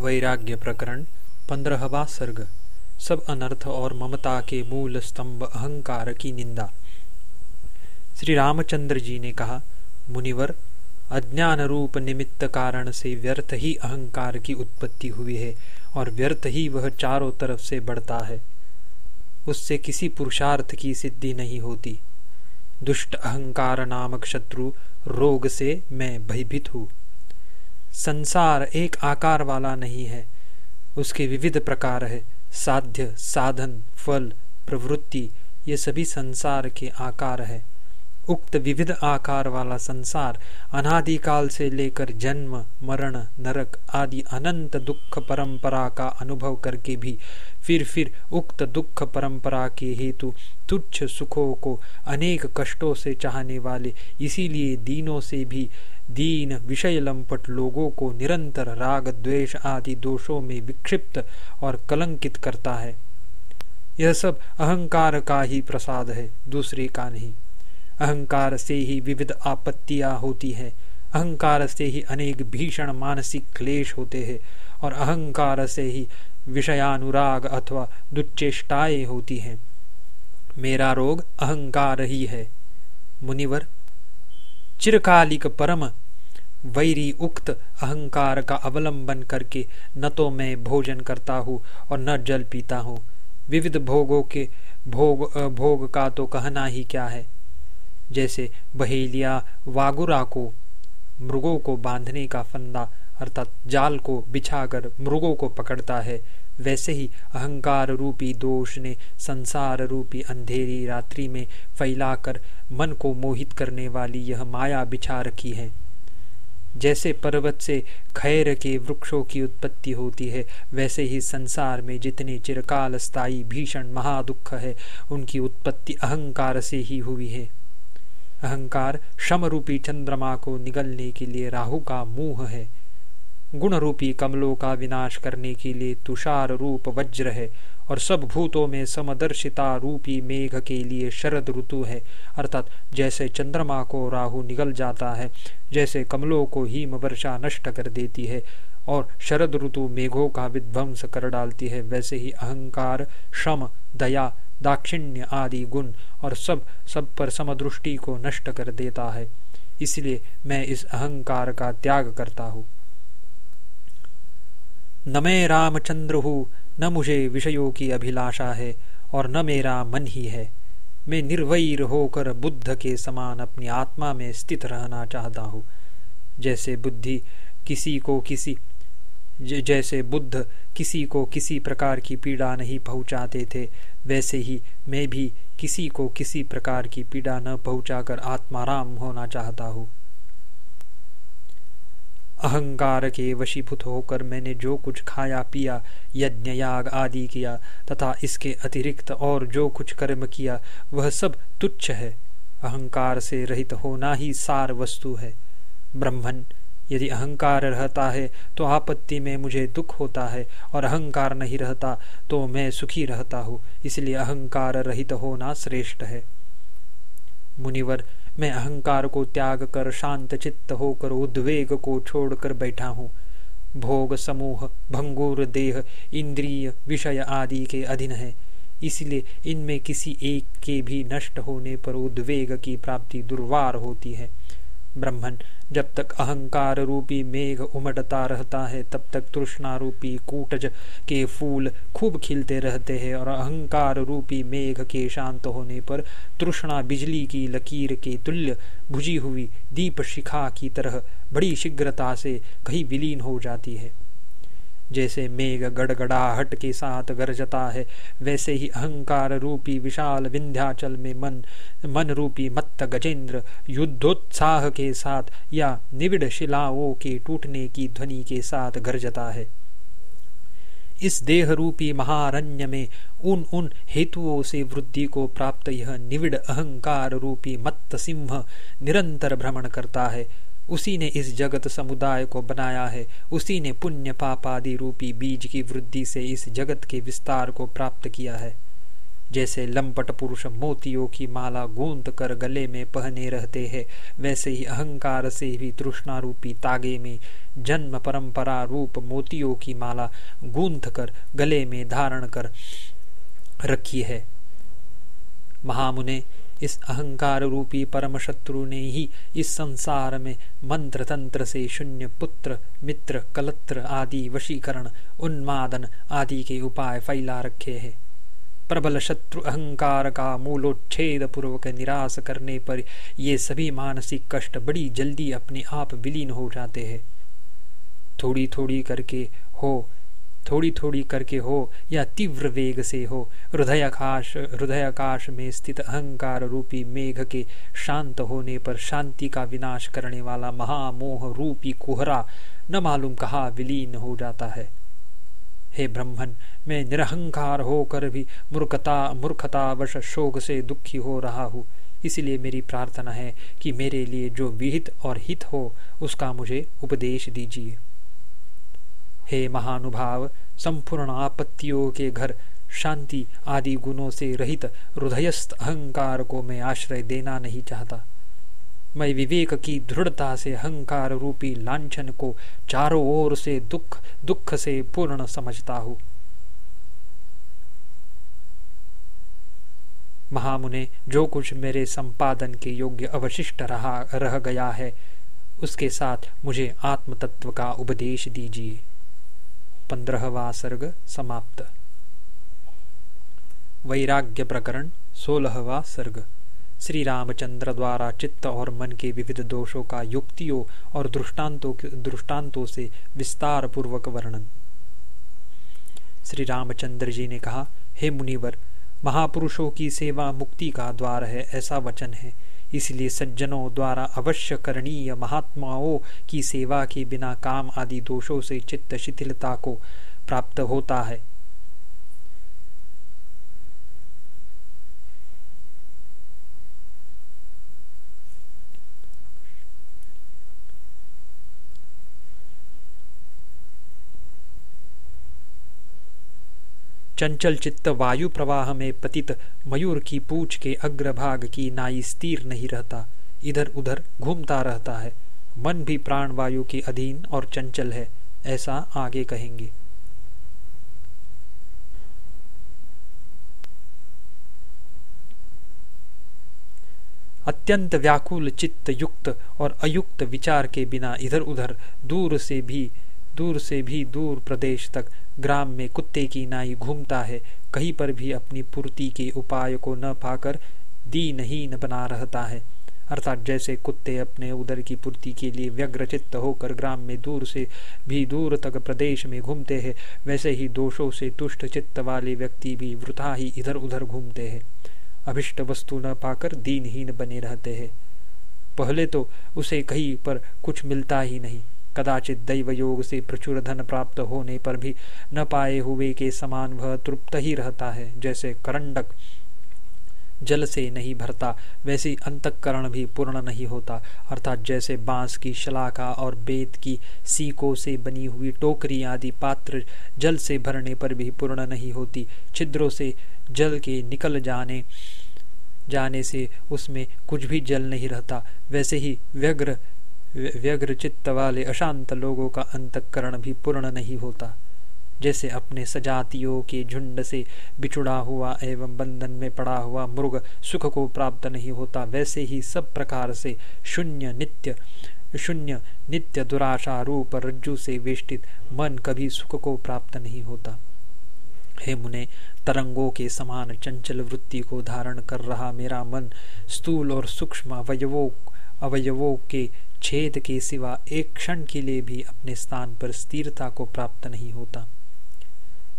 वैराग्य प्रकरण, पंद्रहवा सर्ग। सब अनर्थ और ममता के मूल स्तंभ अहंकार की निंदा। श्री रामचंद्र जी ने कहा, मुनिवर अज्ञान रूप निमित्त कारण से व्यर्थ ही अहंकार की उत्पत्ति हुई है और व्यर्थ ही वह चारों तरफ़ से बढ़ता है। उससे किसी पुरुषार्थ की सिद्धि नहीं होती। दुष्ट अहंकार नामक शत्रु रोग से मैं भयभीत हूँ। संसार एक आकार वाला नहीं है। उसके विविध प्रकार है। साध्य, साधन, फल, प्रवृत्ति, ये सभी संसार के आकार है। उक्त विविध आकार वाला संसार अनादिकाल से लेकर जन्म, मरण, नरक आदि अनंत दुख परंपरा का अनुभव करके भी फिर फिर उक्त दुख परंपरा के हेतु तुच्छ सुखों को अनेक कष्टों से चाहने वाले इसीलिए दीनों से भी दीन विषय लंपट लोगों को निरंतर राग, द्वेष आदि दोषों में विक्षिप्त और कलंकित करता है। यह सब अहंकार का ही प्रसाद है, दूसरे का नहीं। अहंकार से ही विविध आपत्तियाँ होती है। अहंकार से ही अनेक भीषण मानसिक क्लेश होते हैं और अहंकार से ही विषयानुराग अथवा दुच्चेष्टाएँ होती हैं। मेरा रोग अहंकार ही है। मुनिवर चिरकालिक परम, वैरी उक्त अहंकार का अवलंबन करके न तो मैं भोजन करता हूँ और न जल पीता हूँ। विविध भोगों के, भोग भोग का तो कहना ही क्या है? जैसे बहेलिया वागुरा को, मृगों को बांधने का फंदा, अर्थात जाल को बिछाकर मृगों को पकड़ता है वैसे ही अहंकार रूपी दोष ने संसार रूपी अंधेरी रात्रि में फैलाकर मन को मोहित करने वाली यह माया बिछा रखी है। जैसे पर्वत से खैर के वृक्षों की उत्पत्ति होती है, वैसे ही संसार में जितने चिरकाल स्थायी भीषण महादुख है, उनकी उत्पत्ति अहंकार से ही हुई है। अहंकार शम रूपी चंद्रमा को निगलने के लिए राहु का मुँह है। गुण रूपी कमलों का विनाश करने के लिए तुषार रूप वज्र है, और सब भूतों में समदर्शिता रूपी मेघ के लिए शरद ऋतु है। अर्थात जैसे चंद्रमा को राहु निगल जाता है, जैसे कमलों को हिम वर्षा नष्ट कर देती है, और शरद ऋतु मेघों का विध्वंस कर डालती है, वैसे ही अहंकार, श्रम, दया, दाक्षिण्य आदि गुण, और सब सब पर समदृष्टि को नष्ट कर देता है। इसलिए मैं इस अहंकार का त्याग करता हूँ। न मैं रामचंद्र हूँ न मुझे विषयों की अभिलाषा है, और न मेरा मन ही है। मैं निर्वैर होकर बुद्ध के समान अपनी आत्मा में स्थित रहना चाहता हूँ। जैसे बुद्धि किसी को किसी जैसे बुद्ध किसी को किसी प्रकार की पीड़ा नहीं पहुंचाते थे, वैसे ही मैं भी किसी को किसी प्रकार की पीड़ा न पहुंचाकर आत्माराम होना चाहता हूँ। अहंकार के वशीभूत होकर मैंने जो कुछ खाया, पिया, यज्ञ, याग आदि किया, तथा इसके अतिरिक्त और जो कुछ कर्म किया, वह सब तुच्छ है। अहंकार से रहित होना ही सार वस्तु है। ब्रह्मन, यदि अहंकार रहता है तो आपत्ति में मुझे दुख होता है, और अहंकार नहीं रहता तो मैं सुखी रहता हूँ। इसलिए अहंकार रहित होना श्रेष्ठ है। मुनिवर मैं अहंकार को त्याग कर शांत चित्त होकर उद्वेग को छोड़कर बैठा हूँ। भोग, समूह, भंगुर, देह, इंद्रिय विषय आदि के अधीन है। इसलिए इनमें किसी एक के भी नष्ट होने पर उद्वेग की प्राप्ति दुर्वार होती है। ब्रह्मन जब तक अहंकार रूपी मेघ उमटता रहता है, तब तक तृष्णा रूपी कूटज के फूल खूब खिलते रहते हैं और अहंकार रूपी मेघ के शांत होने पर तृष्णा बिजली की लकीर के तुल्य भुजी हुई दीप शिखा की तरह बड़ी शीघ्रता से कहीं विलीन हो जाती है। जैसे मेघ गड़गड़ाहट के साथ गरजता है, वैसे ही अहंकार रूपी विशाल विंध्याचल में मन मन रूपी मत्त गजेंद्र युद्धोत्साह के साथ या निविड़ शिलाओं के टूटने की ध्वनि के साथ गरजता है। इस देह रूपी महारण्य में उन उन हेतुओं से वृद्धि को प्राप्त यह निविड़ अहंकार रूपी मत्त सिंह निरंतर भ्रमण करता है। उसी ने इस जगत समुदाय को बनाया है। उसी ने पुण्य पापादि रूपी बीज की वृद्धि से इस जगत के विस्तार को प्राप्त किया है। जैसे लंपट पुरुष मोतियों की माला गूंद कर गले में पहने रहते हैं, वैसे ही अहंकार से भी तृष्णा रूपी तागे में जन्म परंपरा रूप मोतियों की माला गूंथ कर गले में धारण कर रखी है। महामुने इस अहंकार रूपी परम शत्रु ने ही इस संसार में मंत्र तंत्र से शून्य पुत्र, मित्र, कलत्र आदि वशीकरण, उन्मादन आदि के उपाय फैला रखे हैं। प्रबल शत्रु अहंकार का मूलोच्छेद पूर्वक निराश करने पर ये सभी मानसिक कष्ट बड़ी जल्दी अपने आप विलीन हो जाते हैं। थोड़ी थोड़ी करके हो थोड़ी थोड़ी करके हो या तीव्र वेग से हो, हृदयाकाश हृदयाकाश में स्थित अहंकार रूपी मेघ के शांत होने पर शांति का विनाश करने वाला महामोह रूपी कुहरा न मालूम कहा विलीन हो जाता है। हे ब्रह्मन, मैं निरहंकार होकर भी मूर्खता, मूर्खतावश शोक से दुखी हो रहा हूँ। इसलिए मेरी प्रार्थना है कि मेरे लिए जो विहित और हित हो, उसका मुझे उपदेश दीजिए। हे महानुभाव, संपूर्ण आपत्तियों के घर, शांति आदि गुणों से रहित हृदयस्थ अहंकार को मैं आश्रय देना नहीं चाहता। मैं विवेक की दृढ़ता से अहंकार रूपी लांछन को चारों ओर से दुख दुख से पूर्ण समझता हूँ। महामुने, जो कुछ मेरे संपादन के योग्य अवशिष्ट रहा, रह गया है, उसके साथ मुझे आत्म तत्व का उपदेश दीजिए। पंद्रहवा सर्ग समाप्त। वैराग्य प्रकरण सोलहवा सर्ग। श्री रामचंद्र द्वारा चित्त और मन के विविध दोषों का युक्तियों और दृष्टांतों दृष्टांतों से विस्तार पूर्वक वर्णन। श्री रामचंद्र जी ने कहा, हे मुनिवर, महापुरुषों की सेवा मुक्ति का द्वार है, ऐसा वचन है। इसलिए सज्जनों द्वारा अवश्य करणीय महात्माओं की सेवा के बिना काम आदि दोषों से चित्त शिथिलता को प्राप्त होता है। चंचल चित्त वायु प्रवाह में पतित मयूर की पूछ के अग्रभाग की नाई स्थिर नहीं रहता, इधर उधर घूमता रहता है। मन भी प्राण वायु के अधीन और चंचल है, ऐसा आगे कहेंगे। अत्यंत व्याकुल चित्त युक्त और अयुक्त विचार के बिना इधर उधर दूर से भी, दूर से भी दूर प्रदेश तक ग्राम में कुत्ते की नाई घूमता है, कहीं पर भी अपनी पूर्ति के उपाय को न पाकर दीनहीन बना रहता है। अर्थात जैसे कुत्ते अपने उदर की पूर्ति के लिए व्यग्रचित्त होकर ग्राम में दूर से भी दूर तक प्रदेश में घूमते हैं, वैसे ही दोषों से तुष्ट चित्त वाले व्यक्ति भी वृथा ही इधर उधर घूमते हैं। अभिष्ट वस्तु न पाकर दीनहीन बने रहते हैं। पहले तो उसे कहीं पर कुछ मिलता ही नहीं। कदाचित दैव योग से प्रचुर धन प्राप्त होने पर भी न पाए हुए के समान वह तृप्त ही रहता है। जैसे करंडक जल से नहीं भरता, वैसे अंतकरण भी पूर्ण नहीं होता। अर्थात जैसे बाँस की शलाका और बेत की सीकों से बनी हुई टोकरी आदि पात्र जल से भरने पर भी पूर्ण नहीं होती। छिद्रों से जल के निकल जाने जाने से उसमें कुछ भी जल नहीं रहता। वैसे ही व्यग्र व्यग्र चित्त वाले अशांत लोगों का अंतकरण भी पूर्ण नहीं होता, जैसे अपने सजातियों के झुंड से बिछुड़ा हुआ एवं बंधन में पड़ा हुआ मृग सुख को प्राप्त नहीं होता, वैसे ही सब प्रकार से शून्य नित्य शून्य नित्य दुराशा रूप रज्जु से वेष्टित मन कभी सुख को प्राप्त नहीं होता। हे मुने, तरंगों के समान चंचल वृत्ति को धारण कर रहा मेरा मन स्थूल और सूक्ष्म अवयवों अवयवों के छेद के सिवा एक क्षण के लिए भी अपने स्थान पर स्थिरता को प्राप्त नहीं होता।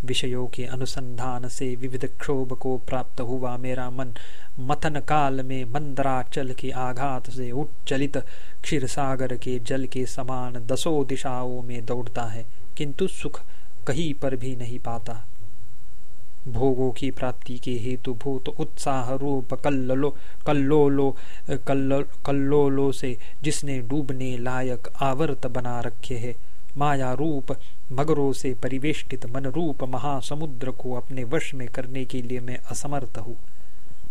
विषयों के अनुसंधान से विविध क्षोभ को प्राप्त हुआ मेरा मन। मथन काल में मंदराचल के आघात से उच्चलित क्षीर सागर के जल के समान दसों दिशाओं में दौड़ता है, किंतु सुख कहीं पर भी नहीं पाता। भोगों की प्राप्ति के हेतु भूत उत्साह रूप कल्लो, कल्लोलो कल्लो, कल्लोलो से जिसने डूबने लायक आवर्त बना रखे है। माया रूप मगरों से परिवेष्टित मन रूप महासमुद्र को अपने वश में करने के लिए मैं असमर्थ हूँ।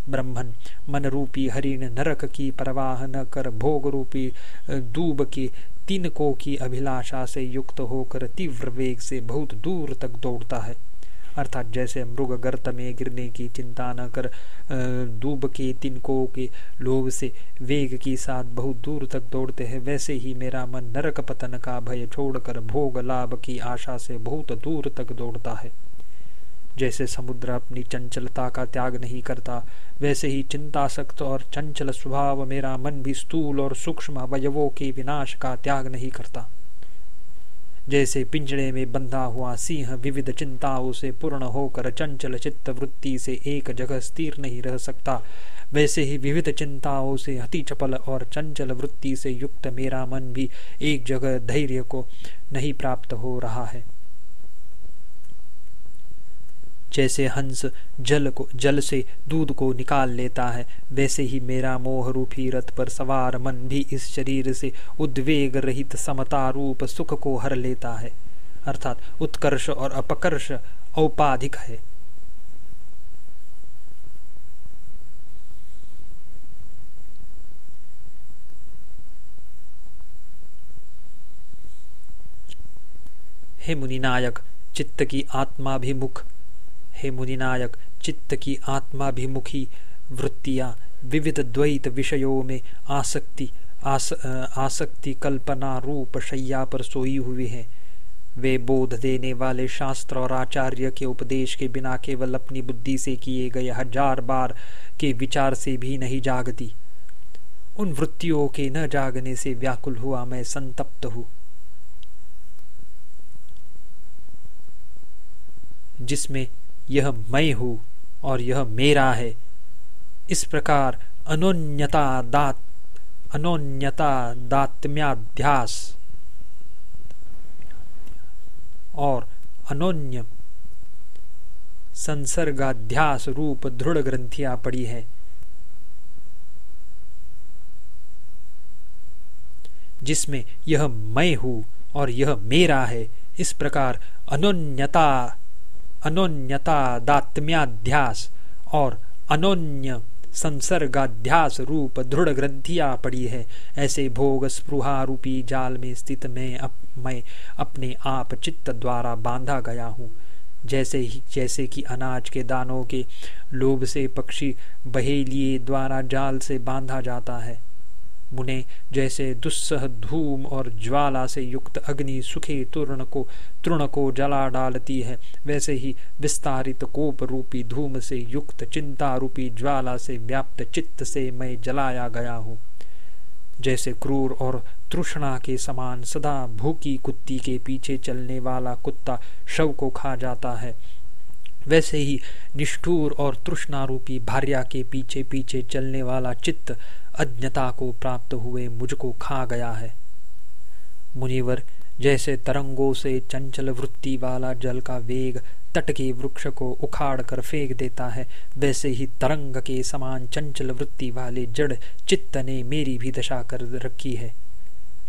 ब्रह्मन, मन रूपी हरिण नरक की परवाह न कर भोग रूपी दूब के तिनको की अभिलाषा से युक्त होकर तीव्र वेग से बहुत दूर तक दौड़ता है। अर्थात जैसे मृग गर्त में गिरने की चिंता न कर दूब के तिनको के लोभ से वेग के साथ बहुत दूर तक दौड़ते हैं, वैसे ही मेरा मन नरक पतन का भय छोड़कर भोग लाभ की आशा से बहुत दूर तक दौड़ता है। जैसे समुद्र अपनी चंचलता का त्याग नहीं करता, वैसे ही चिंतासक्त और चंचल स्वभाव मेरा मन भी स्थूल और सूक्ष्म अवयवों के विनाश का त्याग नहीं करता। जैसे पिंजड़े में बंधा हुआ सिंह विविध चिंताओं से पूर्ण होकर चंचल चित्त वृत्ति से एक जगह स्थिर नहीं रह सकता। वैसे ही विविध चिंताओं से अति चपल और चंचल वृत्ति से युक्त मेरा मन भी एक जगह धैर्य को नहीं प्राप्त हो रहा है। जैसे हंस जल को, जल से दूध को निकाल लेता है, वैसे ही मेरा मोह रूपी रथ पर सवार मन भी इस शरीर से उद्वेग रहित समता रूप सुख को हर लेता है। अर्थात उत्कर्ष और अपकर्ष औपाधिक है। हे मुनिनायक, चित्त की आत्माभिमुख हे मुनिनायक चित्त की आत्माभिमुखी वृत्तियाँ विविध द्वैत विषयों में आसक्ति आस, आसक्ति कल्पना रूप शैया पर सोई हुई है। वे बोध देने वाले शास्त्र और आचार्य के उपदेश के बिना केवल अपनी बुद्धि से किए गए हज़ार बार के विचार से भी नहीं जागती। उन वृत्तियों के न जागने से व्याकुल हुआ मैं संतप्त हूँ। जिसमें यह मैं हूँ और यह मेरा है। इस प्रकार अनोन्यता दात, अनोन्यता दात्म्याध्यास और अनोन्य संसर्गाध्यास रूप दृढ़ ग्रंथियाँ पड़ी है। जिसमें यह मैं हूँ और यह मेरा है, इस प्रकार अनोन्यता अनोन्यता दात्म्याध्यास और अनोन्य संसर्गाध्यास रूप दृढ़ ग्रंथियाँ पड़ी है। ऐसे भोग रूपी जाल में स्थित मैं अप, मैं अपने आप चित्त द्वारा बांधा गया हूँ। जैसे ही जैसे कि अनाज के दानों के लोभ से पक्षी बहेलिए द्वारा जाल से बांधा जाता है। मुने, जैसे दुस्सह धूम और ज्वाला से युक्त अग्नि सुखे तूर्ण को, तृण को जला डालती है। वैसे ही विस्तारित कोप रूपी धूम से युक्त चिंता रूपी ज्वाला से व्याप्त चित्त से मैं जलाया गया हूँ। जैसे क्रूर और तृष्णा के समान सदा भूखी कुत्ती के पीछे चलने वाला कुत्ता शव को खा जाता है। वैसे ही निष्ठुर और तृष्णारूपी भार्या के पीछे पीछे चलने वाला चित्त अज्ञता को प्राप्त हुए मुझको खा गया है। मुनिवर, जैसे तरंगों से चंचल वृत्ति वाला जल का वेग तट के वृक्ष को उखाड़ कर फेंक देता है, वैसे ही तरंग के समान चंचल वृत्ति वाले जड़ चित्त ने मेरी भी दशा कर रखी है।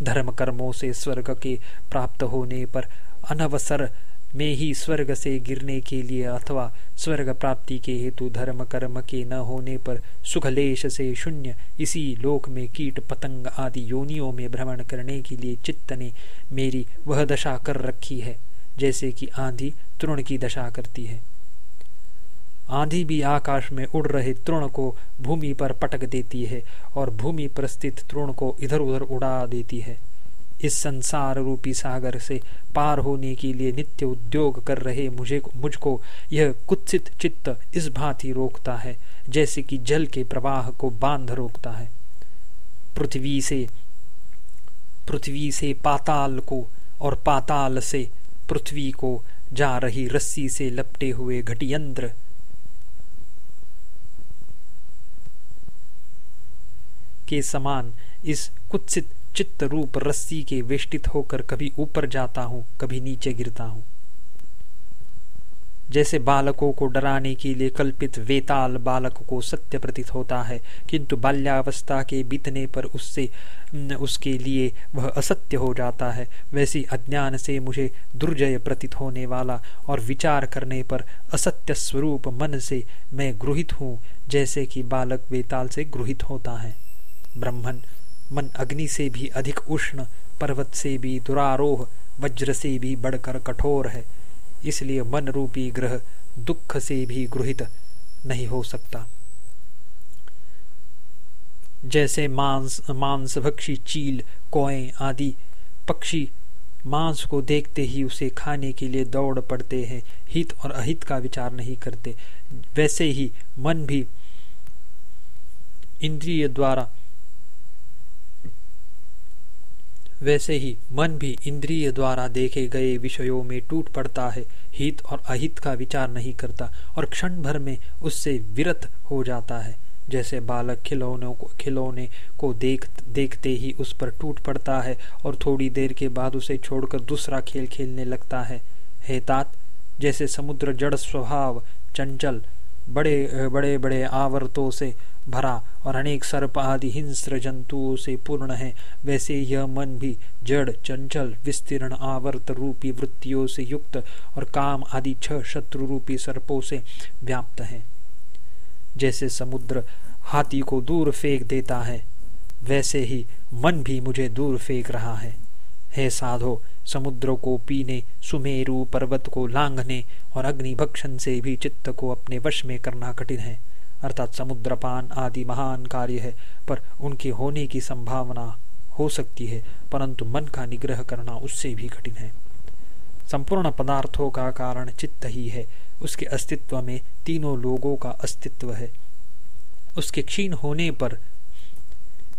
धर्म कर्मों से स्वर्ग के प्राप्त होने पर अनवसर में ही स्वर्ग से गिरने के लिए अथवा स्वर्ग प्राप्ति के हेतु धर्म, कर्म के न होने पर सुखलेश से शून्य। इसी लोक में कीट, पतंग आदि योनियों में भ्रमण करने के लिए चित्त ने मेरी वह दशा कर रखी है, जैसे कि आंधी तृण की दशा करती है। आंधी भी आकाश में उड़ रहे तृण को भूमि पर पटक देती है और भूमि पर स्थित तृण को इधर उधर उड़ा देती है। इस संसार रूपी सागर से पार होने के लिए नित्य उद्योग कर रहे मुझे मुझको यह कुत्सित चित्त इस भांति रोकता है, जैसे कि जल के प्रवाह को बाँध रोकता है। पृथ्वी से पृथ्वी से पाताल को और पाताल से पृथ्वी को जा रही रस्सी से लपटे हुए घटियंत्र। के समान इस कुत्सित चित्त रूप रस्सी के वेष्टित होकर कभी ऊपर जाता हूँ, कभी नीचे गिरता हूँ। जैसे बालकों को डराने के लिए कल्पित वेताल बालक को सत्य प्रतीत होता है, किंतु बाल्यावस्था के बीतने पर उससे उसके लिए वह असत्य हो जाता है। वैसी अज्ञान से मुझे दुर्जय प्रतीत होने वाला और विचार करने पर असत्य स्वरूप मन से मैं गृहित हूँ, जैसे कि बालक वेताल से गृहित होता है। ब्रह्मन मन अग्नि से भी अधिक उष्ण, पर्वत से भी दुरारोह, वज्र से भी बढ़कर कठोर है। इसलिए मन रूपी ग्रह दुख से भी गृहित नहीं हो सकता। जैसे मांस मांस, भक्षी, चील, कोए आदि पक्षी मांस को देखते ही उसे खाने के लिए दौड़ पड़ते हैं, हित और अहित का विचार नहीं करते। वैसे ही मन भी इंद्रिय द्वारा वैसे ही मन भी इंद्रिय द्वारा देखे गए विषयों में टूट पड़ता है, हित और अहित का विचार नहीं करता और क्षण भर में उससे विरत हो जाता है। जैसे बालक खिलौनों को खिलौने को देख देखते ही उस पर टूट पड़ता है और थोड़ी देर के बाद उसे छोड़कर दूसरा खेल खेलने लगता है। हेतात जैसे समुद्र जड़ स्वभाव चंचल, बड़े बड़े बड़े आवर्तों से भरा और अनेक सर्प आदि हिंस्र जंतुओं से पूर्ण है। वैसे यह मन भी जड़, चंचल, विस्तीर्ण, आवर्त रूपी वृत्तियों से युक्त और काम आदि छह शत्रु रूपी सर्पों से व्याप्त है। जैसे समुद्र हाथी को दूर फेंक देता है, वैसे ही मन भी मुझे दूर फेंक रहा है। हे साधो, समुद्र को पीने, सुमेरु पर्वत को लांघने और अग्निभक्षण से भी चित्त को अपने वश में करना कठिन है। अर्थात समुद्रपान आदि महान कार्य है, पर उनके होने की संभावना हो सकती है, परंतु मन का निग्रह करना उससे भी कठिन है। संपूर्ण पदार्थों का कारण चित्त ही है। उसके अस्तित्व में तीनों लोगों का अस्तित्व है। उसके क्षीण होने पर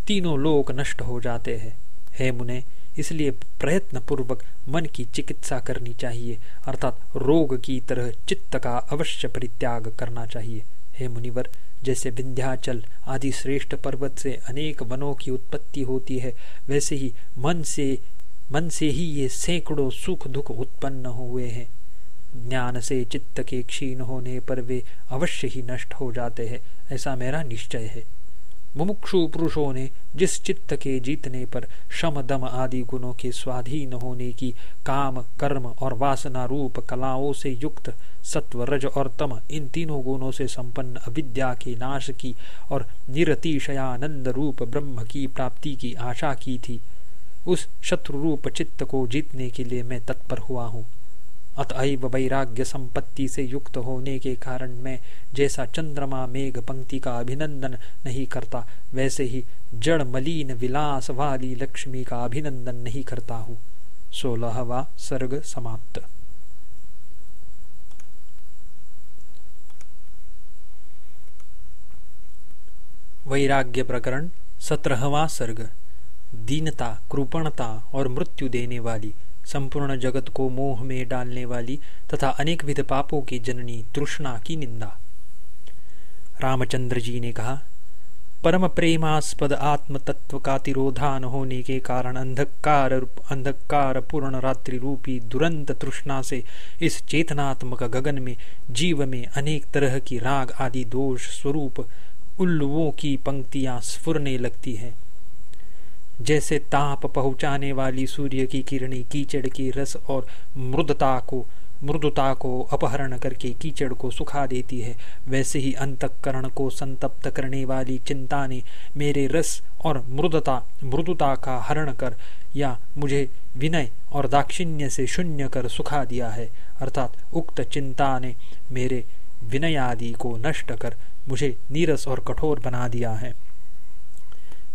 तीनों लोग नष्ट हो जाते हैं। हे मुने, इसलिए प्रयत्न पूर्वक मन की चिकित्सा करनी चाहिए, अर्थात रोग की तरह चित्त का अवश्य परित्याग करना चाहिए। हे मुनिवर, जैसे विंध्याचल आदि श्रेष्ठ पर्वत से अनेक वनों की उत्पत्ति होती है, वैसे ही मन से मन से ही ये सैकड़ों सुख दुख उत्पन्न हुए हैं। ज्ञान से चित्त के क्षीण होने पर वे अवश्य ही नष्ट हो जाते हैं, ऐसा मेरा निश्चय है। मुमुक्षु पुरुषों ने जिस चित्त के जीतने पर शम, दम आदि गुणों के स्वाधीन होने की काम, कर्म और वासना रूप कलाओं से युक्त सत्व रज और तम, इन तीनों गुणों से संपन्न अविद्या के नाश की और निरतिशयानंद रूप ब्रह्म की प्राप्ति की आशा की थी। उस शत्रु रूप चित्त को जीतने के लिए मैं तत्पर हुआ हूँ। अतएव वैराग्य संपत्ति से युक्त होने के कारण मैं जैसा चंद्रमा मेघ पंक्ति का अभिनंदन नहीं करता, वैसे ही जड़ मलिन विलास वाली लक्ष्मी का अभिनंदन नहीं करता हूँ। सोलहवा सर्ग समाप्त। वैराग्य प्रकरण, सत्रहवा सर्ग, दीनता, कृपणता और मृत्यु देने वाली, संपूर्ण जगत को मोह में डालने वाली तथा अनेक विध पापों की जननी तृष्णा की निंदा। रामचंद्र जी ने कहा, परम प्रेमास्पद आत्म तत्व का तिरोधान होने के कारण अंधकार अंधकार पूर्ण रात्रि रूपी दुरंत तृष्णा से इस चेतनात्मक गगन में, जीव में अनेक तरह की राग आदि दोष स्वरूप उल्लुओं की पंक्तियाँ स्फुरने लगती है। जैसे ताप पहुँचाने वाली सूर्य की किरणें कीचड़ की रस और मृदता को, मृदुता को अपहरण करके कीचड़ को सुखा देती है। वैसे ही अंतकरण को संतप्त करने वाली चिंता ने मेरे रस और मृदता, मृदुता का हरण कर या मुझे विनय और दाक्षिण्य से शून्य कर सुखा दिया है। अर्थात उक्त चिंता ने मेरे विनयादि को नष्ट कर मुझे नीरस और कठोर बना दिया है।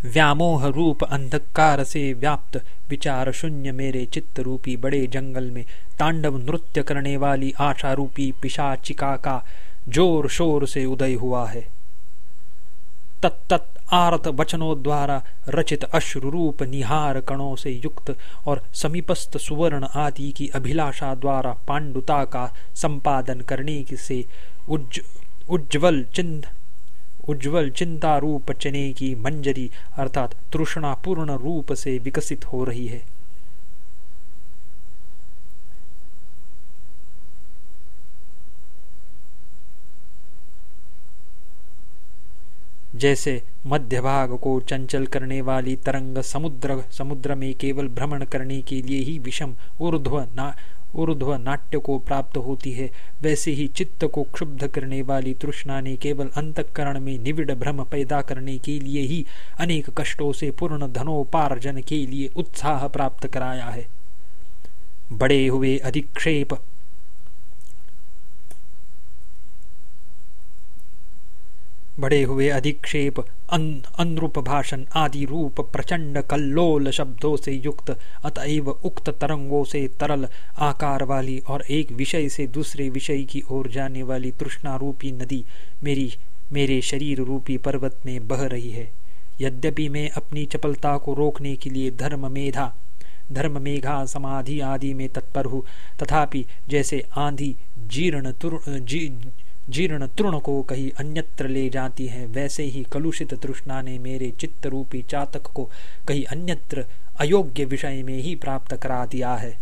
व्यामोह रूप अंधकार से व्याप्त विचार शून्य मेरे चित्त रूपी बड़े जंगल में तांडव नृत्य करने वाली आशा रूपी पिशाचिका का ज़ोर शोर से उदय हुआ है। तत्त आरत वचनों द्वारा रचित अश्रु रूप निहार कणों से युक्त और समीपस्थ सुवर्ण आदि की अभिलाषा द्वारा पांडुता का संपादन करने से उज्ज, उज्ज्वल चिंत उज्ज्वल चिंता रूप चने की मंजरी अर्थात तृष्णापूर्ण रूप से विकसित हो रही है। जैसे मध्य भाग को चंचल करने वाली तरंग समुद्र समुद्र में केवल भ्रमण करने के लिए ही विषम, ऊर्ध्व ऊर्ध्व नाट्य को प्राप्त होती है, वैसे ही चित्त को क्षुब्ध करने वाली तृष्णा ने केवल अंतकरण में निविड़ भ्रम पैदा करने के लिए ही अनेक कष्टों से पूर्ण धनोपार्जन के लिए उत्साह प्राप्त कराया है। बड़े हुए अधिक्षेप बड़े हुए अधिक्षेप अन, अनुरूप भाषण आदि रूप प्रचंड कल्लोल शब्दों से युक्त अतएव उक्त तरंगों से तरल आकार वाली और एक विषय से दूसरे विषय की ओर जाने वाली तृष्णा रूपी नदी मेरी मेरे शरीर रूपी पर्वत में बह रही है। यद्यपि मैं अपनी चपलता को रोकने के लिए धर्म मेधा धर्म मेघा समाधि आदि में तत्पर हूँ तथापि जैसे आंधी जीर्ण जी, जीर्ण तृण को कहीं अन्यत्र ले जाती है, वैसे ही कलुषित तृष्णा ने मेरे चित्त रूपी चातक को कहीं अन्यत्र अयोग्य विषय में ही प्राप्त करा दिया है।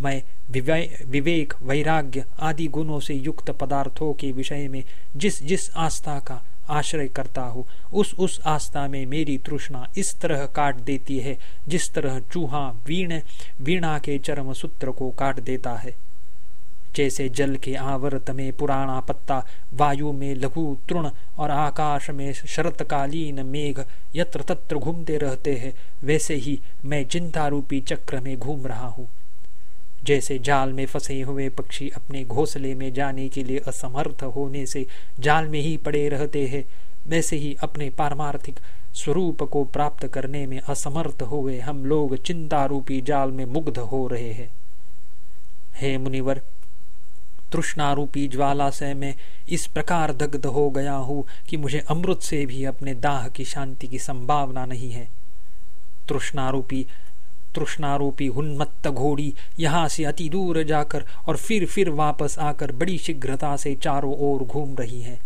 मैं विवेक, वैराग्य आदि गुणों से युक्त पदार्थों के विषय में जिस जिस आस्था का आश्रय करता हूँ उस उस आस्था में मेरी तृष्णा इस तरह काट देती है, जिस तरह चूहा वीण, वीणा के चरम सूत्र को काट देता है। जैसे जल के आवर्त में पुराना पत्ता, वायु में लघु तृण और आकाश में शरतकालीन मेघ यत्र तत्र घूमते रहते हैं। वैसे ही मैं चिंता रूपी चक्र में घूम रहा हूँ। जैसे जाल में फंसे हुए पक्षी अपने घोंसले में जाने के लिए असमर्थ होने से जाल में ही पड़े रहते हैं, वैसे ही अपने पारमार्थिक स्वरूप को प्राप्त करने में असमर्थ हुए हम लोग चिंता रूपी जाल में मुग्ध हो रहे हैं। हे मुनिवर तृष्णारूपी ज्वाला से मैं इस प्रकार दग्ध हो गया हूँ कि मुझे अमृत से भी अपने दाह की शांति की संभावना नहीं है। तृष्णारूपी तृष्णारूपी उन्मत्त घोड़ी यहाँ से अति दूर जाकर और फिर फिर वापस आकर बड़ी शीघ्रता से चारों ओर घूम रही है।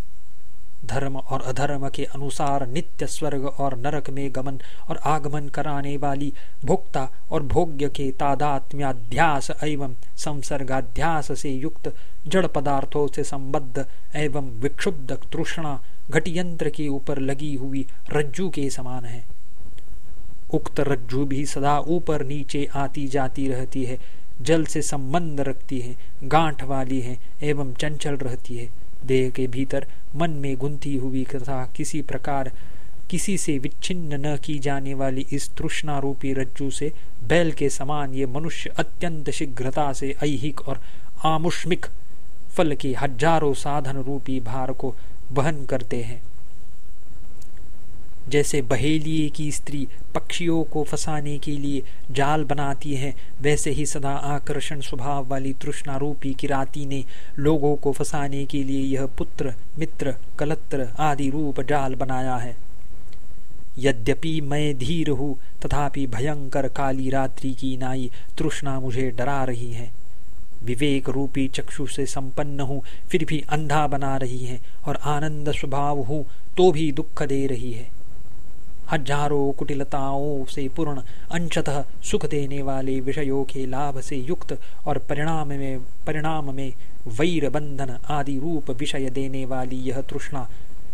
धर्म और अधर्म के अनुसार नित्य स्वर्ग और नरक में गमन और आगमन कराने वाली भोक्ता और भोग्य के तादात्म्याध्यास एवं संसर्गाध्यास से युक्त जड़ पदार्थों से संबद्ध एवं विक्षुब्ध तृष्णा घटियंत्र के ऊपर लगी हुई रज्जू के समान है। उक्त रज्जु भी सदा ऊपर नीचे आती जाती रहती है, जल से संबंध रखती है, गांठ वाली है एवं चंचल रहती है। देह के भीतर मन में गुंथी हुई तथा किसी प्रकार किसी से विच्छिन्न न की जाने वाली इस तृष्णा रूपी रज्जु से बैल के समान ये मनुष्य अत्यंत शीघ्रता से ऐहिक और आमुष्मिक फल के हज़ारों साधन रूपी भार को बहन करते हैं। जैसे बहेलिए की स्त्री पक्षियों को फंसाने के लिए जाल बनाती है, वैसे ही सदा आकर्षण स्वभाव वाली तृष्णारूपी किराती ने लोगों को फंसाने के लिए यह पुत्र, मित्र, कलत्र आदि रूप जाल बनाया है। यद्यपि मैं धीर हूँ, तथापि भयंकर काली रात्रि की नाई तृष्णा मुझे डरा रही है। विवेक रूपी चक्षु से संपन्न हूँ, फिर भी अंधा बना रही है और आनंद स्वभाव हूँ तो भी दुख दे रही है। हज़ारों कुटिलताओं से पूर्ण अंशतः सुख देने वाले विषयों के लाभ से युक्त और परिणाम में परिणाम में वैर बंधन आदि रूप विषय देने वाली यह तृष्णा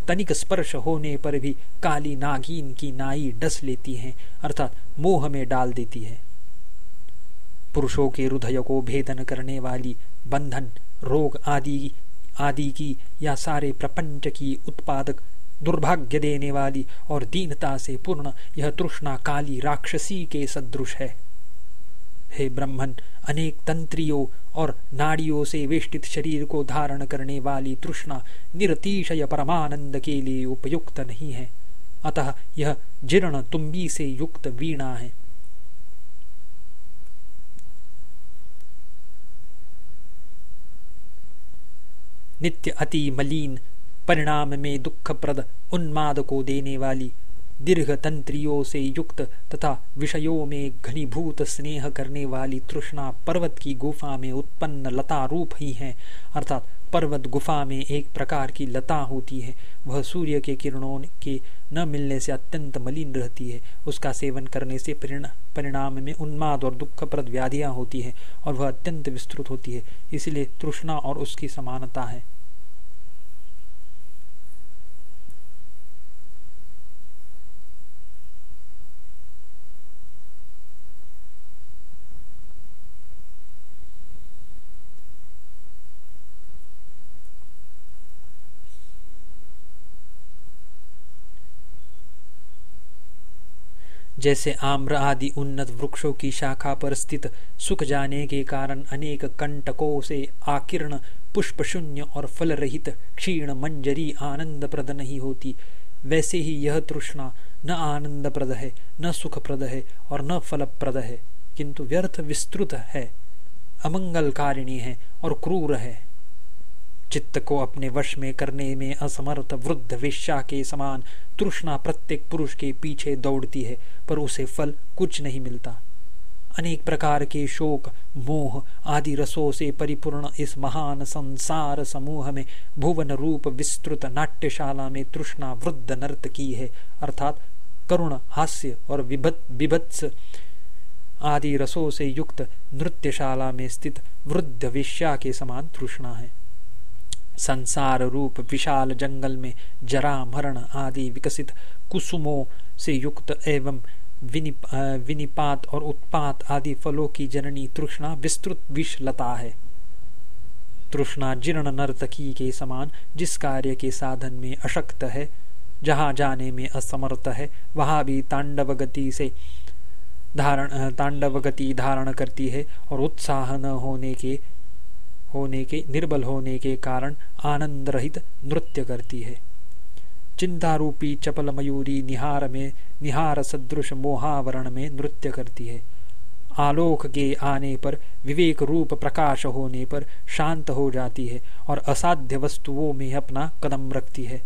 तनिक स्पर्श होने पर भी काली नागिन की नाई डस लेती है, अर्थात मोह में डाल देती है। पुरुषों के हृदय को भेदन करने वाली बंधन, रोग आदि आदि की या सारे प्रपंच की उत्पादक दुर्भाग्य देने वाली और दीनता से पूर्ण यह तृष्णा काली राक्षसी के सदृश है। हे ब्रह्मन, अनेक तंत्रियों और नाड़ियों से वेष्टित शरीर को धारण करने वाली तृष्णा निरतिशय परमानंद के लिए उपयुक्त नहीं है। अतः यह जीर्ण तुम्बी से युक्त वीणा है। नित्य अति मलिन परिणाम में दुखप्रद उन्माद को देने वाली दीर्घ तंत्रियों से युक्त तथा विषयों में घनीभूत स्नेह करने वाली तृष्णा पर्वत की गुफा में उत्पन्न लता रूप ही है, अर्थात पर्वत गुफा में एक प्रकार की लता होती है। वह सूर्य के किरणों के न मिलने से अत्यंत मलिन रहती है। उसका सेवन करने से परिणाम में उन्माद और दुखप्रद व्याधियाँ होती है और वह अत्यंत विस्तृत होती है। इसलिए तृष्णा और उसकी समानता है। जैसे आम्र आदि उन्नत वृक्षों की शाखा पर स्थित सुख जाने के कारण अनेक कंटकों से आकीर्ण पुष्प शून्य और फल रहित क्षीण मंजरी आनंद प्रद नहीं होती। वैसे ही यह तृष्णा न आनंद प्रद है, न सुखप्रद है और न फलप्रद है, किंतु व्यर्थ विस्तृत है, अमंगलकारिणी है और क्रूर है। चित्त को अपने वश में करने में असमर्थ वृद्ध वेश्या के समान तृष्णा प्रत्येक पुरुष के पीछे दौड़ती है, पर उसे फल कुछ नहीं मिलता। अनेक प्रकार के शोक, मोह आदि रसों से परिपूर्ण इस महान संसार समूह में भुवन रूप विस्तृत नाट्यशाला में तृष्णा वृद्ध नर्तकी है, अर्थात करुण, हास्य और विभत्स आदि रसों से युक्त नृत्यशाला में स्थित वृद्ध विश्या के समान तृष्णा है। संसार रूप विशाल जंगल में जरा मरण आदि विकसित कुसुमों से युक्त एवं विनिप, विनिपात और उत्पात आदि फलों की जननी तृष्णा विस्तृत विषलता है। तृष्णा जीर्ण नर्तकी के समान जिस कार्य के साधन में अशक्त है जहाँ जाने में असमर्थ है वहाँ भी तांडव गति से धारण तांडव गति धारण करती है और उत्साह न होने के होने के, निर्बल होने के कारण आनंद रहित नृत्य करती है। चिंता रूपी चपल मयूरी निहार में, निहार सदृश मोहावरण में नृत्य करती है। आलोक के आने पर, विवेक रूप प्रकाश होने पर शांत हो जाती है और असाध्य वस्तुओं में अपना कदम रखती है।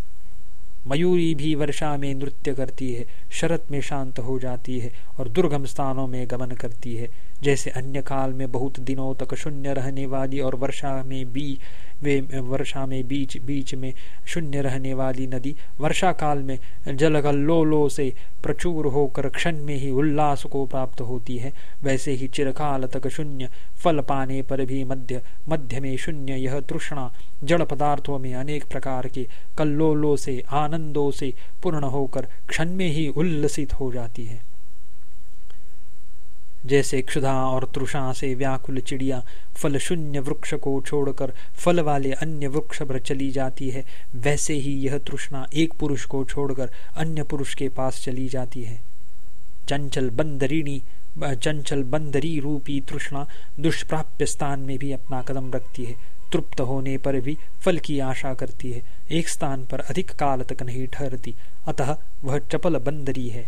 मयूरी भी वर्षा में नृत्य करती है, शरत में शांत हो जाती है और दुर्गम स्थानों में गमन करती है। जैसे अन्य काल में बहुत दिनों तक शून्य रहने वाली और वर्षा में बी, वे, वर्षा में बीच बीच में शून्य रहने वाली नदी, वर्षा काल में जलगल्लोलों से प्रचुर होकर क्षण में ही उल्लास को प्राप्त होती है। वैसे ही चिरकाल तक शून्य फल पाने पर भी मध्य मध्य में शून्य यह तृष्णा जड़ पदार्थों में अनेक प्रकार के कल्लोलों से, आनंदों से पूर्ण होकर क्षण में ही उल्लसित हो जाती है। जैसे क्षुधा और तृषा से व्याकुल चिड़िया फल शून्य वृक्ष को छोड़कर फल वाले अन्य वृक्ष पर चली जाती है, वैसे ही यह तृष्णा एक पुरुष को छोड़कर अन्य पुरुष के पास चली जाती है। चंचल बंदरिणी चंचल बंदरी रूपी तृष्णा दुष्प्राप्य स्थान में भी अपना कदम रखती है। तृप्त होने पर भी फल की आशा करती है। एक स्थान पर अधिक काल तक नहीं ठहरती, अतः वह चपल बंदरी है।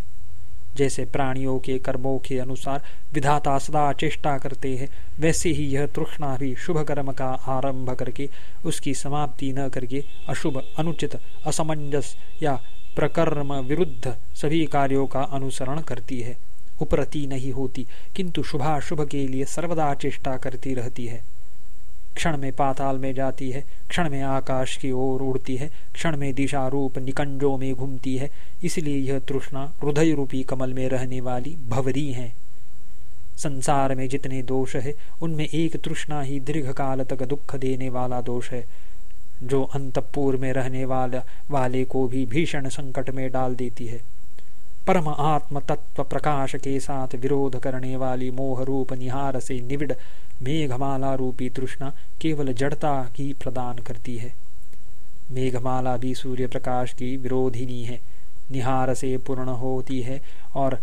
जैसे प्राणियों के कर्मों के अनुसार विधाता सदा चेष्टा करते हैं, वैसे ही यह तृष्णा भी शुभ कर्म का आरंभ करके उसकी समाप्ति न करके अशुभ, अनुचित, असमंजस या प्रकर्म विरुद्ध सभी कार्यों का अनुसरण करती है। उपरती नहीं होती, किंतु शुभाशुभ के लिए सर्वदा चेष्टा करती रहती है। क्षण में पाताल में जाती है, क्षण में आकाश की ओर उड़ती है, क्षण में दिशा रूप निकंजों में घूमती है। इसलिए यह तृष्णा हृदय रूपी कमल में रहने वाली भवरी है। संसार में जितने दोष है, उनमें एक तृष्णा ही दीर्घ काल तक दुख देने वाला दोष है। जो अंतपुर में रहने वाला, वाले को भी भीषण संकट में डाल देती है। परम आत्म तत्व प्रकाश के साथ विरोध करने वाली मोह रूप निहार से निविड़ मेघमाला रूपी तृष्णा केवल जड़ता ही प्रदान करती है मेघमाला भी सूर्य प्रकाश की विरोधिनी है निहार से पूर्ण होती है और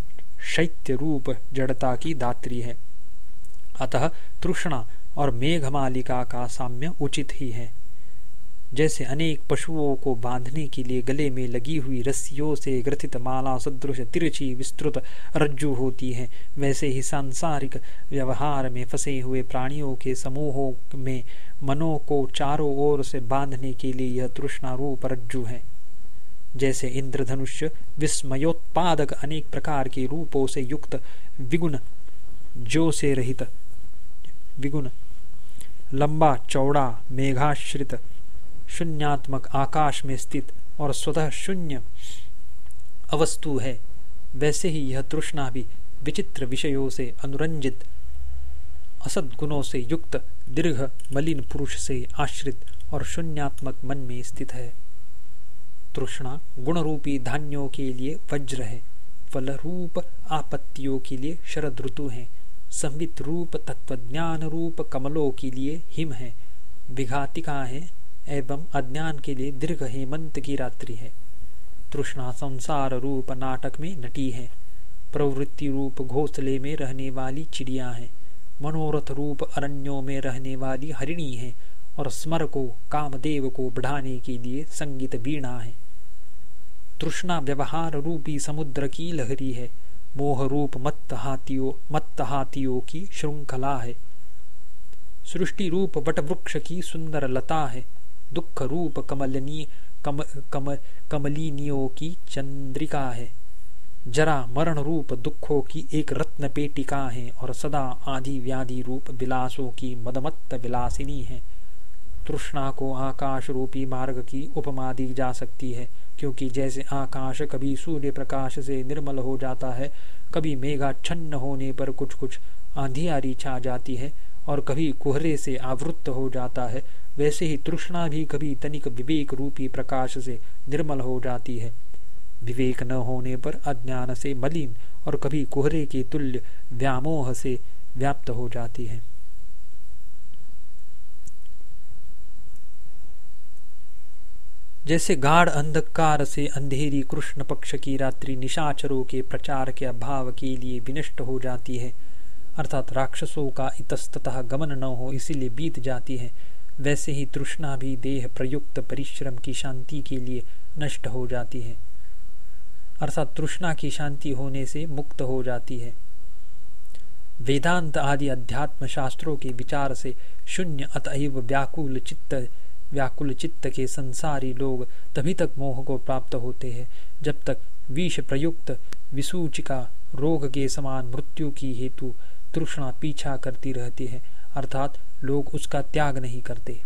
शैत्य रूप जड़ता की दात्री है अतः तृष्णा और मेघमालिका का साम्य उचित ही है जैसे अनेक पशुओं को बांधने के लिए गले में लगी हुई रस्सियों से ग्रथित माला, सदृश, तिरछी, विस्तृत रज्जु होती है। वैसे ही सांसारिक व्यवहार में फंसे हुए प्राणियों के समूहों में मनों को चारों ओर से बांधने के लिए यह तृष्णारूप रज्जु है। जैसे इंद्रधनुष्य विस्मयोत्पादक अनेक प्रकार के रूपों से युक्त विगुण जो से रहित विगुण, लंबा, चौड़ा, मेघाश्रित शून्यात्मक आकाश में स्थित और स्वतः शून्य अवस्तु है। वैसे ही यह तृष्णा भी विचित्र विषयों से अनुरंजित, असदगुणों से युक्त, दीर्घ, मलिन पुरुष से आश्रित और शून्यात्मक मन में स्थित है। तृष्णा गुण रूपी धान्यों के लिए वज्र है फल रूप आपत्तियों के लिए शरद ऋतु है, संवित रूप तत्वज्ञान रूप कमलों के लिए हिम है, विघातिका है एवं अज्ञान के लिए दीर्घ हेमंत की रात्रि है। तृष्णा संसार रूप नाटक में नटी है। प्रवृत्ति रूप घोंसले में रहने वाली चिड़िया है। मनोरथ रूप अरण्यों में रहने वाली हरिणी है और स्मर को, कामदेव को बढ़ाने के लिए संगीत वीणा है। तृष्णा व्यवहार रूपी समुद्र की लहरी है। मोह रूप मत्त हाथियों मत्त हाथियों की श्रृंखला है। सृष्टि रूप वट वृक्ष की सुंदर लता है। दुख रूप कमलनी कम, कम, कमलिनियों की चंद्रिका है। जरा मरण रूप दुखों की एक रत्न पेटिका है और सदा आदि व्याधि रूप विलासों की मदमत्त विलासिनी है। तृष्णा को आकाश रूपी मार्ग की उपमा दी जा सकती है क्योंकि जैसे आकाश कभी सूर्य प्रकाश से निर्मल हो जाता है कभी मेघा छन्न होने पर कुछ कुछ आंधियारी छा जाती है और कभी कोहरे से आवृत्त हो जाता है वैसे ही तृष्णा भी कभी तनिक विवेक रूपी प्रकाश से निर्मल हो जाती है। विवेक न होने पर अज्ञान से मलिन और कभी कोहरे के तुल्य व्यामोह से व्याप्त हो जाती है। जैसे गाढ़ अंधकार से अंधेरी कृष्ण पक्ष की रात्रि निशाचरों के प्रचार के अभाव के लिए विनष्ट हो जाती है, अर्थात राक्षसों का इतस्तः गमन न हो, इसीलिए बीत जाती है। वैसे ही तृष्णा भी देह प्रयुक्त परिश्रम की शांति के लिए नष्ट हो जाती है। अर्थात तृष्णा की शांति होने से मुक्त हो जाती है। वेदांत आदि अध्यात्म शास्त्रों के विचार से शून्य अतएव व्याकुल चित्त व्याकुल चित्त के संसारी लोग तभी तक मोह को प्राप्त होते हैं, जब तक विष प्रयुक्त विसूचिका रोग के समान मृत्यु की हेतु तृष्णा पीछा करती रहती है। अर्थात लोग उसका त्याग नहीं करते।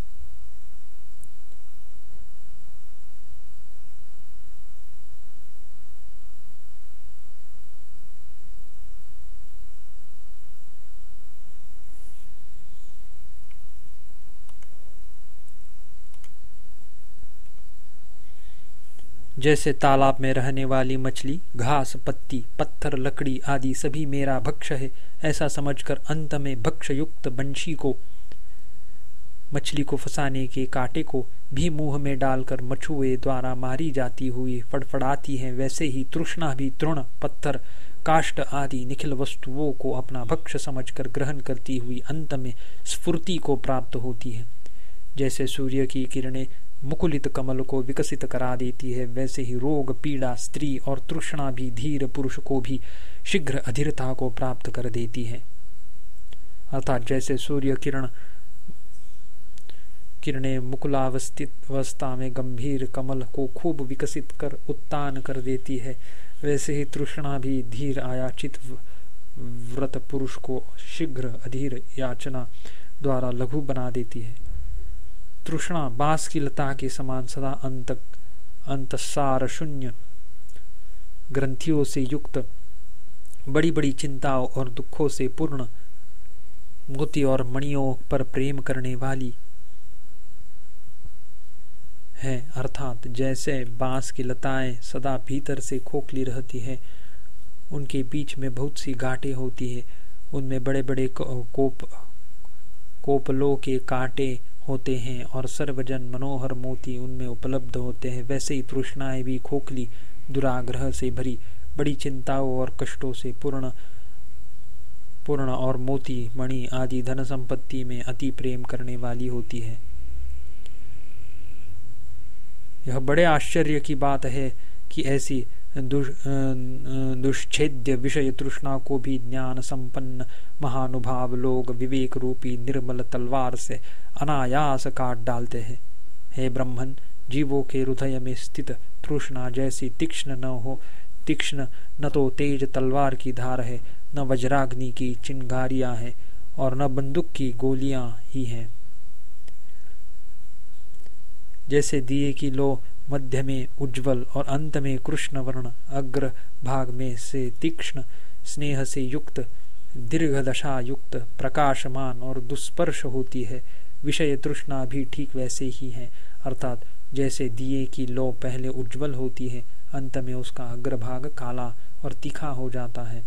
जैसे तालाब में रहने वाली मछली, घास, पत्ती, पत्थर, लकड़ी आदि सभी मेरा भक्ष है, ऐसा समझकर अंत में भक्ष युक्त बंशी को, मछली को फंसाने के कांटे को भी मुँह में डालकर मछुए द्वारा मारी जाती हुई फड़फड़ाती है, वैसे ही तृष्णा भी तृण, पत्थर, काष्ट आदि निखिल वस्तुओं को अपना भक्ष समझकर ग्रहण करती हुई अंत में स्फूर्ति को प्राप्त होती है। जैसे सूर्य की किरणें मुकुलित कमल को विकसित करा देती है। वैसे ही रोग, पीड़ा, स्त्री और तृष्णा भी धीर पुरुष को भी शीघ्र अधीरता को प्राप्त कर देती है। अर्थात जैसे सूर्य किरण, किरणें मुकुलावस्थित अवस्था में गंभीर कमल को खूब विकसित कर उत्तान कर देती है, वैसे ही तृष्णा भी धीर आयाचित व्रत पुरुष को शीघ्र अधीर याचना द्वारा लघु बना देती है। तृष्णा बाँस की लता के समान सदा अंत अंतसार शून्य। ग्रंथियों से युक्त बड़ी बड़ी चिंताओं और दुखों से पूर्ण, मोती और मणियों पर प्रेम करने वाली है, अर्थात जैसे बाँस की लताएँ सदा भीतर से खोखली रहती है, उनके बीच में बहुत सी गांठें होती है, उनमें बड़े बड़े कोप, कोपलों के कांटे होते हैं और सर्वजन मनोहर मोती उनमें उपलब्ध होते हैं। वैसे ही तृष्णाएँ भी खोखली दुराग्रह से भरी, बड़ी चिंताओं और कष्टों से पूर्ण पूर्ण और मोती मणि आदि धन संपत्ति में अति प्रेम करने वाली होती है। यह बड़े आश्चर्य की बात है कि ऐसी दुष्छेद्य विषय तृष्णा को भी ज्ञान संपन्न महानुभाव लोग विवेक रूपी निर्मल तलवार से अनायास काट डालते हैं। हे ब्रह्मन, जीवों के हृदय में स्थित तृष्णा जैसी तीक्ष्ण न हो, तीक्ष्ण न तो तेज तलवार की धार है, न वज्राग्नि की चिंगारियाँ हैं, और न बंदूक की गोलियाँ ही हैं। जैसे दिए की लो मध्य में उज्जवल और अंत में कृष्ण वर्ण, अग्र भाग में से तीक्ष्ण, स्नेह से युक्त, दीर्घ दशा युक्त, प्रकाशमान और दुस्पर्श होती है विषय तृष्णा भी ठीक वैसे ही है। अर्थात जैसे दिए की लो पहले उज्जवल होती है, अंत में उसका अग्रभाग काला और तीखा हो जाता है।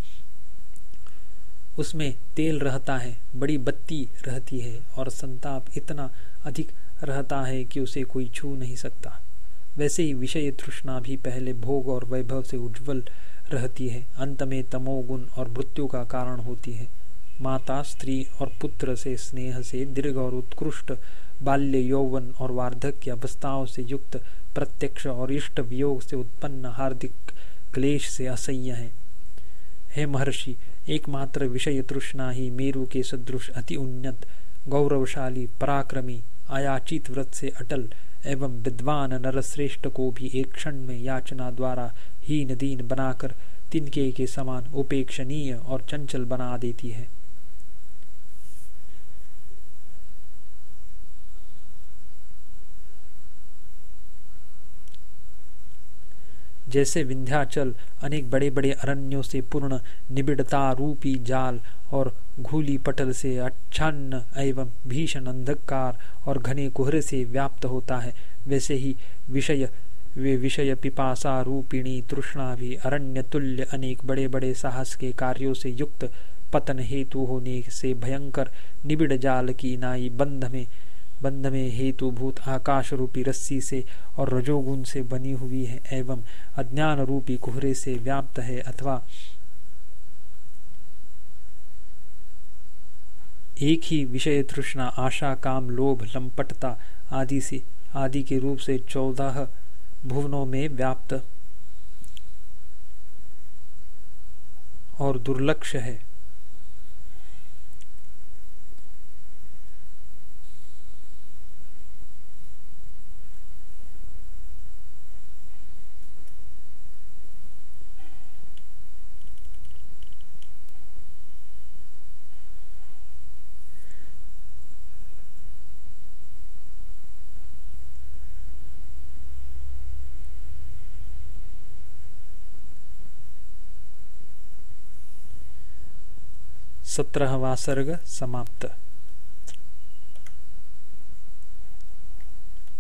उसमें तेल रहता है, बड़ी बत्ती रहती है और संताप इतना अधिक रहता है कि उसे कोई छू नहीं सकता। वैसे ही विषय तृष्णा भी पहले भोग और वैभव से उज्जवल रहती है, अंत में तमोगुण और मृत्यु का कारण होती है। माता, स्त्री और पुत्र से स्नेह से दीर्घ और उत्कृष्ट बाल्य यौवन और वार्धक्य अवस्थाओं से युक्त प्रत्यक्ष और इष्ट वियोग से उत्पन्न हार्दिक क्लेश से असह्य है। हे महर्षि, एकमात्र विषय तृष्णा ही मेरु के सदृश अति उन्नत, गौरवशाली, पराक्रमी, आयाचित व्रत से अटल एवं विद्वान नरश्रेष्ठ को भी एक क्षण में याचना द्वारा हीन दीन बनाकर तिनके के समान उपेक्षणीय और चंचल बना देती है। जैसे विंध्याचल अनेक बड़े बड़े अरण्यों से पूर्ण निबिड़ता रूपी जाल और घूली पटल से अच्छान्न एवं भीषण अंधकार और घने कोहरे से व्याप्त होता है। वैसे ही विषय, वे विषय पिपासा रूपिणी तृष्णा भी अरण्य तुल्य अनेक बड़े बड़े साहस के कार्यों से युक्त पतन हेतु होने से भयंकर निबिड़ जाल की नाई बंध में बंध में हेतुभूत आकाश रूपी रस्सी से और रजोगुण से बनी हुई है एवं अज्ञान रूपी कोहरे से व्याप्त है अथवा एक ही विषय तृष्णा, आशा, काम, लोभ, लंपटता आदि से, आदि के रूप से चौदह भुवनों में व्याप्त और दुर्लक्ष है। सत्रहवा सर्ग समाप्त।